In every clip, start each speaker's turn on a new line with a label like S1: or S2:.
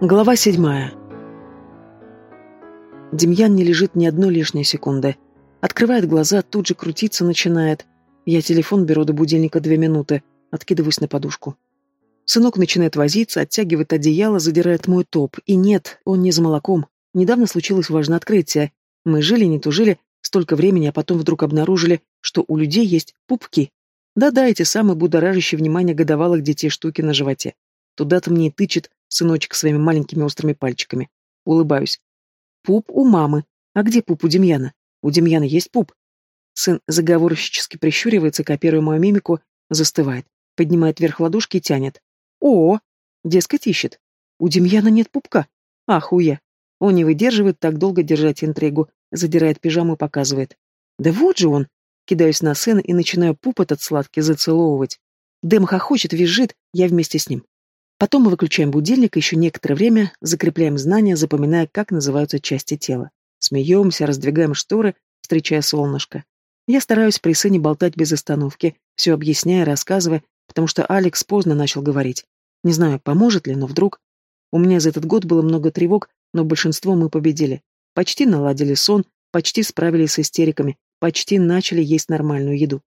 S1: Глава седьмая. Демьян не лежит ни одной лишней секунды. Открывает глаза, тут же крутиться начинает. Я телефон беру до будильника две минуты, откидываюсь на подушку. Сынок начинает возиться, оттягивает одеяло, задирает мой топ. И нет, он не за молоком. Недавно случилось важное открытие. Мы жили, не тужили, столько времени, а потом вдруг обнаружили, что у людей есть пупки. Да-да, эти самые будоражащие внимание годовалых детей штуки на животе. Туда-то мне и тычет сыночек своими маленькими острыми пальчиками. Улыбаюсь. Пуп у мамы. А где пуп у Демьяна? У Демьяна есть пуп. Сын заговорщически прищуривается, копируя мою мимику, застывает, поднимает вверх ладошки и тянет. О, дескать, ищет. У Демьяна нет пупка. Ах, уя. Он не выдерживает так долго держать интригу, задирает пижаму и показывает. Да вот же он. Кидаюсь на сына и начинаю пуп этот сладкий зацеловывать. Дэм хохочет, визжит, я вместе с ним. Потом мы выключаем будильник и еще некоторое время закрепляем знания, запоминая, как называются части тела. Смеемся, раздвигаем шторы, встречая солнышко. Я стараюсь при сыне болтать без остановки, все объясняя, рассказывая, потому что Алекс поздно начал говорить. Не знаю, поможет ли, но вдруг... У меня за этот год было много тревог, но большинство мы победили. Почти наладили сон, почти справились с истериками, почти начали есть нормальную еду.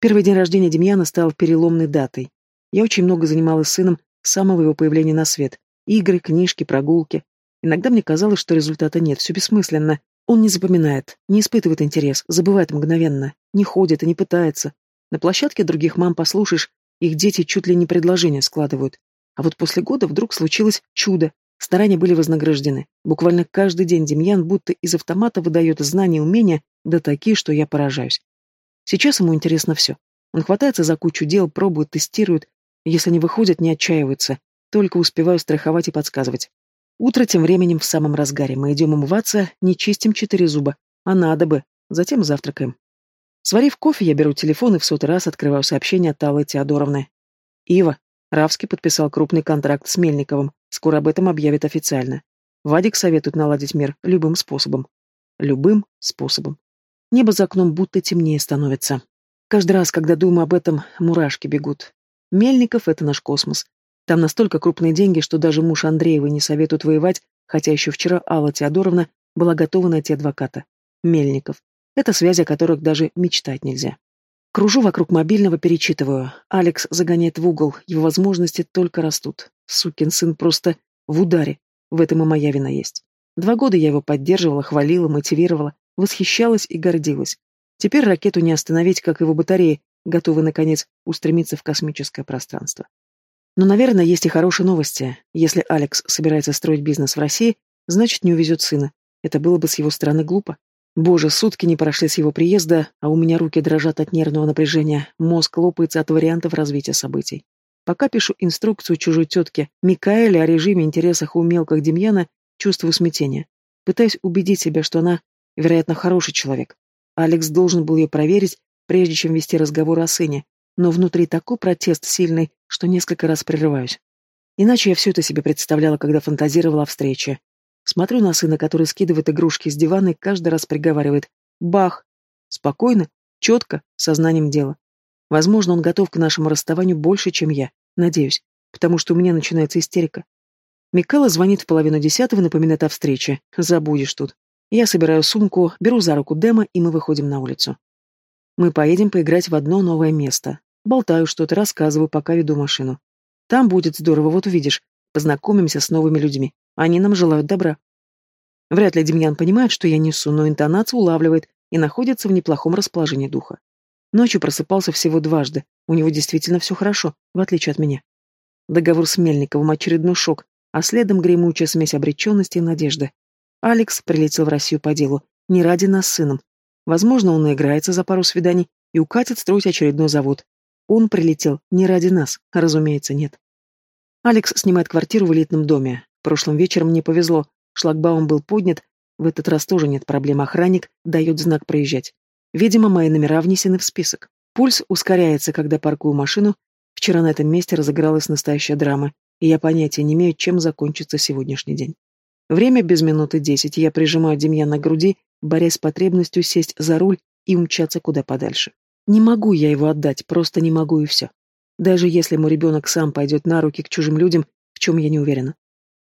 S1: Первый день рождения Демьяна стал переломной датой. Я очень много занималась сыном, самого его появления на свет. Игры, книжки, прогулки. Иногда мне казалось, что результата нет, все бессмысленно. Он не запоминает, не испытывает интерес, забывает мгновенно, не ходит и не пытается. На площадке других мам послушаешь, их дети чуть ли не предложения складывают. А вот после года вдруг случилось чудо. Старания были вознаграждены. Буквально каждый день Демьян будто из автомата выдает знания и умения, да такие, что я поражаюсь. Сейчас ему интересно все. Он хватается за кучу дел, пробует, тестирует, если не выходит, не отчаивается. Только успеваю страховать и подсказывать. Утро тем временем в самом разгаре. Мы идем умываться, не чистим четыре зуба. А надо бы. Затем завтракаем. Сварив кофе, я беру телефон и в сотый раз открываю сообщение от Аллы Теодоровны. «Ива. Равский подписал крупный контракт с Мельниковым. Скоро об этом объявят официально. Вадик советует наладить мир любым способом. Любым способом. Небо за окном будто темнее становится. Каждый раз, когда думаю об этом, мурашки бегут. Мельников — это наш космос. Там настолько крупные деньги, что даже муж Андреева не советует воевать, хотя еще вчера Алла Теодоровна была готова найти адвоката. Мельников. Это связи, о которых даже мечтать нельзя. Кружу вокруг мобильного, перечитываю. Алекс загоняет в угол, его возможности только растут. Сукин сын просто в ударе. В этом и моя вина есть. Два года я его поддерживала, хвалила, мотивировала, восхищалась и гордилась. Теперь ракету не остановить, как его батареи, готовы, наконец, устремиться в космическое пространство. Но, наверное, есть и хорошие новости. Если Алекс собирается строить бизнес в России, значит, не увезет сына. Это было бы с его стороны глупо. Боже, сутки не прошли с его приезда, а у меня руки дрожат от нервного напряжения, мозг лопается от вариантов развития событий. Пока пишу инструкцию чужой тетке Микаэле о режиме, интересах и умелках Демьяна, чувствую смятение. Пытаюсь убедить себя, что она, вероятно, хороший человек. Алекс должен был ее проверить, прежде чем вести разговор о сыне, но внутри такой протест сильный, что несколько раз прерываюсь. Иначе я все это себе представляла, когда фантазировала о встрече. Смотрю на сына, который скидывает игрушки с дивана и каждый раз приговаривает «Бах!» Спокойно, четко, сознанием дела. Возможно, он готов к нашему расставанию больше, чем я. Надеюсь, потому что у меня начинается истерика. Микала звонит в половину десятого, напоминает о встрече. Забудешь тут. Я собираю сумку, беру за руку Дэма, и мы выходим на улицу. Мы поедем поиграть в одно новое место. Болтаю что-то, рассказываю, пока веду машину. Там будет здорово, вот увидишь. Познакомимся с новыми людьми. Они нам желают добра. Вряд ли Демьян понимает, что я несу, но интонацию улавливает и находится в неплохом расположении духа. Ночью просыпался всего дважды. У него действительно все хорошо, в отличие от меня. Договор с Мельниковым, очередной шок, а следом гремучая смесь обреченности и надежды. Алекс прилетел в Россию по делу, не ради нас с сыном, Возможно, он наиграется за пару свиданий и укатит строить очередной завод. Он прилетел не ради нас, разумеется, нет. Алекс снимает квартиру в элитном доме. Прошлым вечером мне повезло, шлагбаум был поднят, в этот раз тоже нет проблем, охранник дает знак проезжать. Видимо, мои номера внесены в список. Пульс ускоряется, когда паркую машину. Вчера на этом месте разыгралась настоящая драма, и я понятия не имею, чем закончится сегодняшний день. Время без минуты десять, я прижимаю Демьяна к груди борясь с потребностью сесть за руль и умчаться куда подальше. Не могу я его отдать, просто не могу и все. Даже если мой ребенок сам пойдет на руки к чужим людям, в чем я не уверена.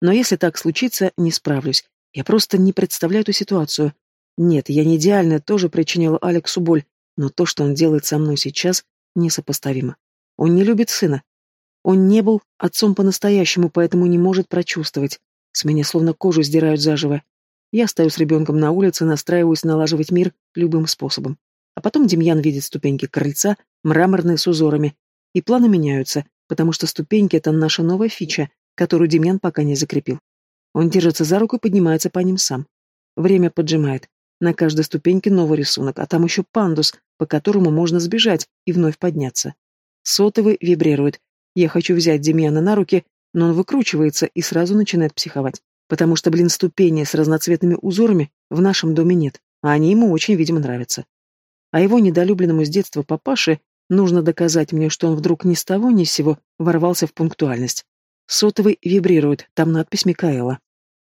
S1: Но если так случится, не справлюсь. Я просто не представляю эту ситуацию. Нет, я не идеально тоже причинила Алексу боль, но то, что он делает со мной сейчас, несопоставимо. Он не любит сына. Он не был отцом по-настоящему, поэтому не может прочувствовать. С меня словно кожу сдирают заживо. Я стою с ребенком на улице, настраиваюсь налаживать мир любым способом. А потом Демьян видит ступеньки крыльца, мраморные с узорами. И планы меняются, потому что ступеньки — это наша новая фича, которую Демьян пока не закрепил. Он держится за руку и поднимается по ним сам. Время поджимает. На каждой ступеньке новый рисунок, а там еще пандус, по которому можно сбежать и вновь подняться. Сотовый вибрирует. Я хочу взять Демьяна на руки, но он выкручивается и сразу начинает психовать. Потому что, блин, ступени с разноцветными узорами в нашем доме нет, а они ему очень, видимо, нравятся. А его недолюбленному с детства папаше нужно доказать мне, что он вдруг ни с того ни с сего ворвался в пунктуальность. Сотовый вибрирует, там надпись Микаэла.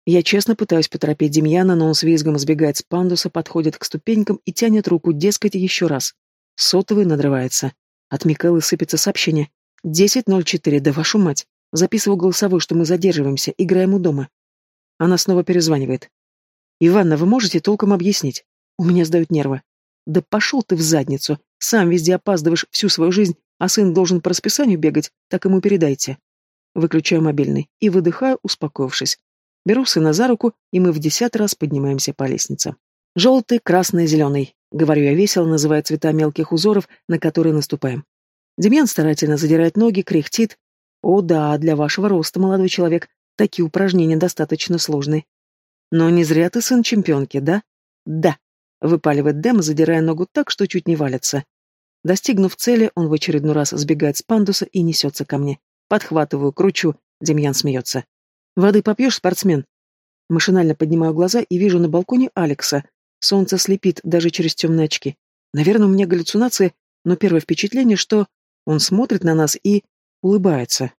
S1: Я честно пытаюсь поторопить Демьяна, но он с визгом сбегает с пандуса, подходит к ступенькам и тянет руку, дескать, еще раз. Сотовый надрывается. От Микаэлы сыпется сообщение. «10.04, да вашу мать!» Записываю голосовой, что мы задерживаемся, играем у дома. Она снова перезванивает. «Иванна, вы можете толком объяснить? У меня сдают нервы». «Да пошел ты в задницу! Сам везде опаздываешь всю свою жизнь, а сын должен по расписанию бегать, так ему передайте». Выключаю мобильный и выдыхаю, успокоившись. Беру сына за руку, и мы в десятый раз поднимаемся по лестнице. Желтый, красный, зеленый. Говорю я весело, называя цвета мелких узоров, на которые наступаем. Демьян старательно задирает ноги, кряхтит. О да, для вашего роста, молодой человек, такие упражнения достаточно сложные. Но не зря ты сын чемпионки, да? Да. Выпаливает Дэм, задирая ногу так, что чуть не валится. Достигнув цели, он в очередной раз сбегает с пандуса и несется ко мне. Подхватываю, кручу. Демьян смеется. «Воды попьешь, спортсмен?» Машинально поднимаю глаза и вижу на балконе Алекса. Солнце слепит даже через темные очки. Наверное, у меня галлюцинации, но первое впечатление, что он смотрит на нас и улыбается.